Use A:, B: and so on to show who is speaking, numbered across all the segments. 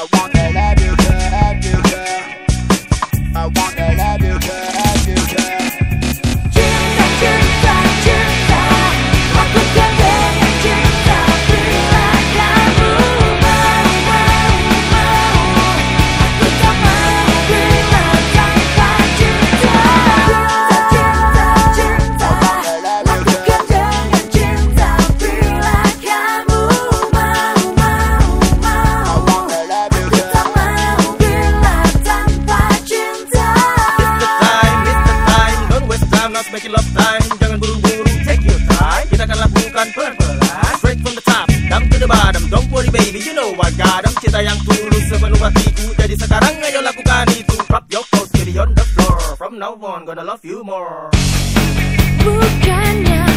A: I walk ayo lakukan itu Drop your clothes, baby on the floor. From now on, gonna love you more.
B: Bukannya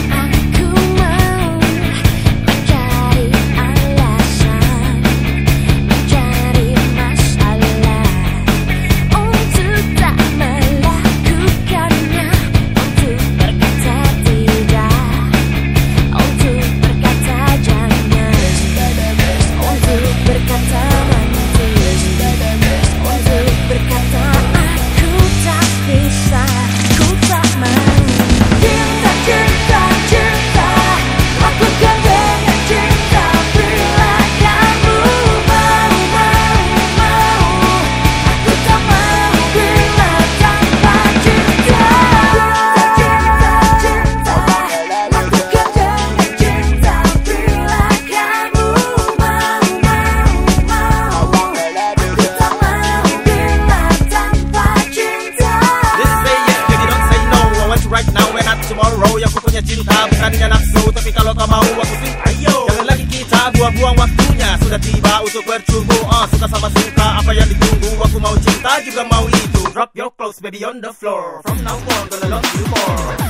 A: cinta bukannya nafsu Tapi kalau kau mau aku sih ayo. Jangan lagi kita buang-buang waktunya. Sudah tiba untuk bercumbu uh, Suka sama suka apa yang ditunggu? Aku mau cinta juga mau itu. Drop your clothes baby on the floor. From now on gonna love you more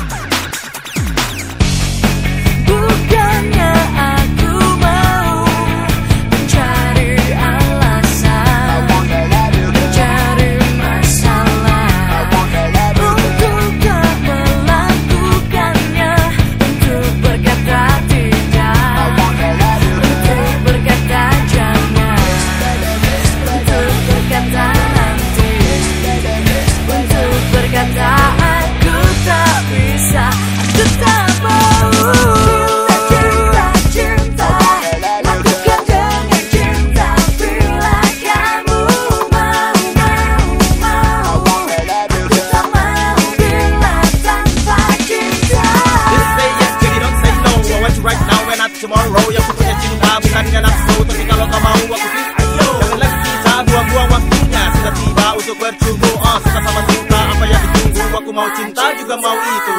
A: tomorrow Yang ku punya cinta. Bukannya nafsu Tapi kalau kau mau aku sih ayo. Jangan lagi kita buang-buang waktunya. Sudah tiba untuk bercumbu oh, Suka sama suka apa yang ditunggu? Aku mau cinta juga mau itu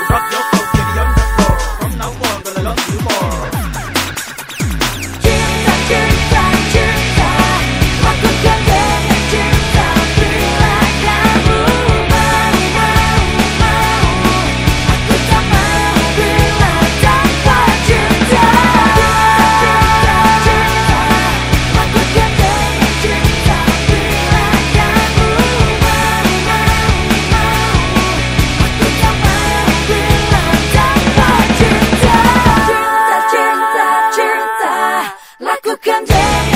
A: come down.